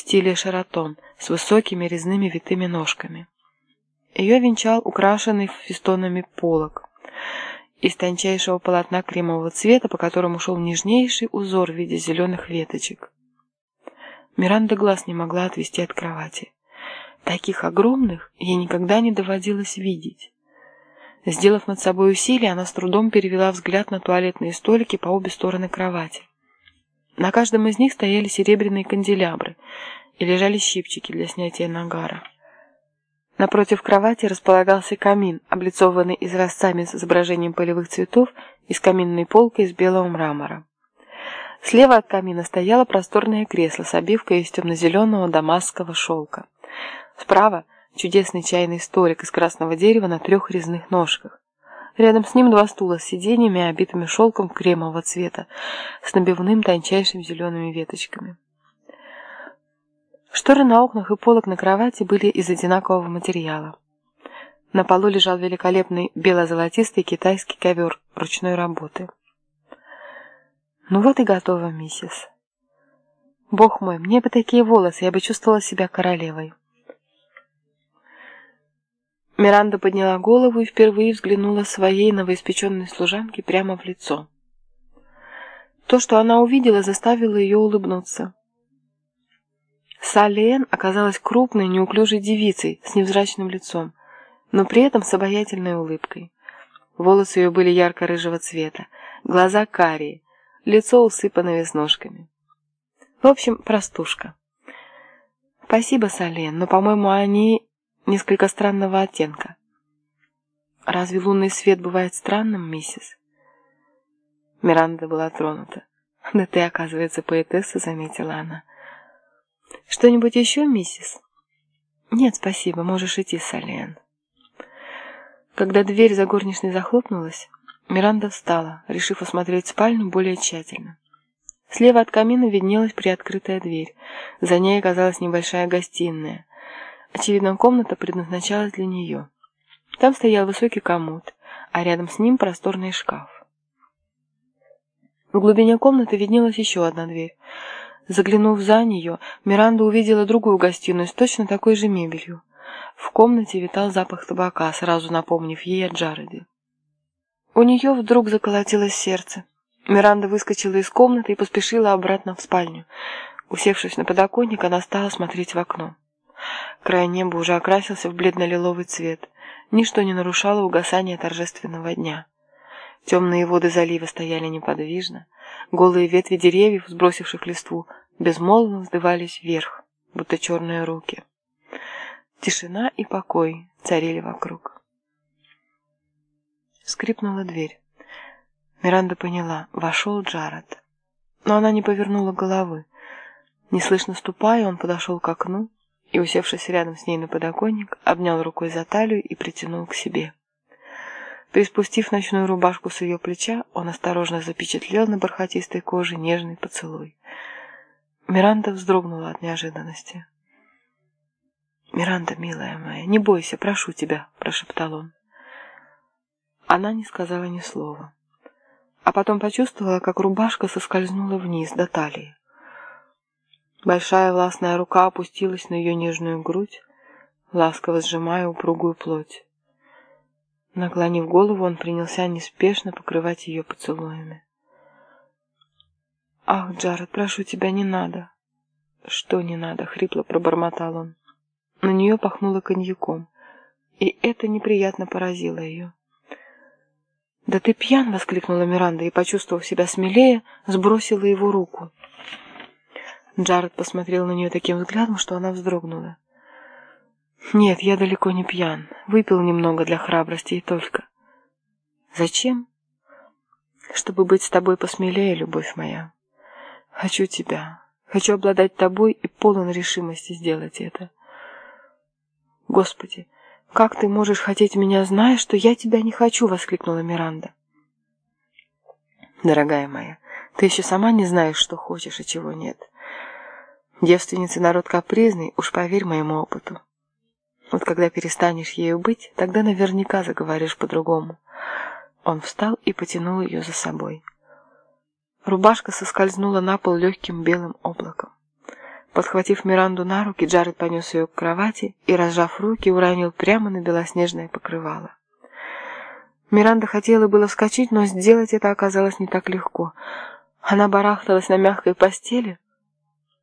стиле шаратон с высокими резными витыми ножками. Ее венчал украшенный фестонами полог из тончайшего полотна кремового цвета, по которому шел нежнейший узор в виде зеленых веточек. Миранда глаз не могла отвести от кровати. Таких огромных ей никогда не доводилось видеть. Сделав над собой усилие, она с трудом перевела взгляд на туалетные столики по обе стороны кровати. На каждом из них стояли серебряные канделябры и лежали щипчики для снятия нагара. Напротив кровати располагался камин, облицованный изразцами с изображением полевых цветов и с каминной полкой из белого мрамора. Слева от камина стояло просторное кресло с обивкой из темно-зеленого дамасского шелка. Справа чудесный чайный столик из красного дерева на трех резных ножках. Рядом с ним два стула с сиденьями, обитыми шелком кремового цвета, с набивным тончайшими зелеными веточками. Шторы на окнах и полок на кровати были из одинакового материала. На полу лежал великолепный бело-золотистый китайский ковер ручной работы. Ну вот и готово, миссис. Бог мой, мне бы такие волосы, я бы чувствовала себя королевой. Миранда подняла голову и впервые взглянула своей новоиспеченной служанке прямо в лицо. То, что она увидела, заставило ее улыбнуться. Салли оказалась крупной, неуклюжей девицей с невзрачным лицом, но при этом с обаятельной улыбкой. Волосы ее были ярко-рыжего цвета, глаза карие, лицо усыпано веснушками. В общем, простушка. Спасибо, Сален, но, по-моему, они несколько странного оттенка. Разве лунный свет бывает странным, миссис? Миранда была тронута. Да ты, оказывается, поэтесса, заметила она. «Что-нибудь еще, миссис?» «Нет, спасибо, можешь идти, Салиен». Когда дверь за горничной захлопнулась, Миранда встала, решив осмотреть спальню более тщательно. Слева от камина виднелась приоткрытая дверь. За ней оказалась небольшая гостиная. Очевидно, комната предназначалась для нее. Там стоял высокий комод, а рядом с ним просторный шкаф. В глубине комнаты виднелась еще одна дверь. Заглянув за нее, Миранда увидела другую гостиную с точно такой же мебелью. В комнате витал запах табака, сразу напомнив ей о Джареде. У нее вдруг заколотилось сердце. Миранда выскочила из комнаты и поспешила обратно в спальню. Усевшись на подоконник, она стала смотреть в окно. Край неба уже окрасился в бледно-лиловый цвет. Ничто не нарушало угасания торжественного дня. Темные воды залива стояли неподвижно. Голые ветви деревьев, сбросивших листву, безмолвно вздывались вверх, будто черные руки. Тишина и покой царили вокруг. Скрипнула дверь. Миранда поняла, вошел Джаред. Но она не повернула головы. Неслышно ступая, он подошел к окну и, усевшись рядом с ней на подоконник, обнял рукой за талию и притянул к себе. Приспустив ночную рубашку с ее плеча, он осторожно запечатлел на бархатистой коже нежный поцелуй. Миранда вздрогнула от неожиданности. «Миранда, милая моя, не бойся, прошу тебя», — прошептал он. Она не сказала ни слова, а потом почувствовала, как рубашка соскользнула вниз до талии. Большая властная рука опустилась на ее нежную грудь, ласково сжимая упругую плоть. Наклонив голову, он принялся неспешно покрывать ее поцелуями. «Ах, Джаред, прошу тебя, не надо!» «Что не надо?» — хрипло пробормотал он. На нее пахнуло коньяком, и это неприятно поразило ее. «Да ты пьян!» — воскликнула Миранда и, почувствовав себя смелее, сбросила его руку. Джаред посмотрел на нее таким взглядом, что она вздрогнула. «Нет, я далеко не пьян. Выпил немного для храбрости и только». «Зачем?» «Чтобы быть с тобой посмелее, любовь моя. Хочу тебя. Хочу обладать тобой и полон решимости сделать это. Господи, как ты можешь хотеть меня, зная, что я тебя не хочу?» — воскликнула Миранда. «Дорогая моя, ты еще сама не знаешь, что хочешь и чего нет. Девственница народ капризный, уж поверь моему опыту. Вот когда перестанешь ею быть, тогда наверняка заговоришь по-другому. Он встал и потянул ее за собой. Рубашка соскользнула на пол легким белым облаком. Подхватив Миранду на руки, Джаред понес ее к кровати и, разжав руки, уронил прямо на белоснежное покрывало. Миранда хотела было вскочить, но сделать это оказалось не так легко. Она барахталась на мягкой постели,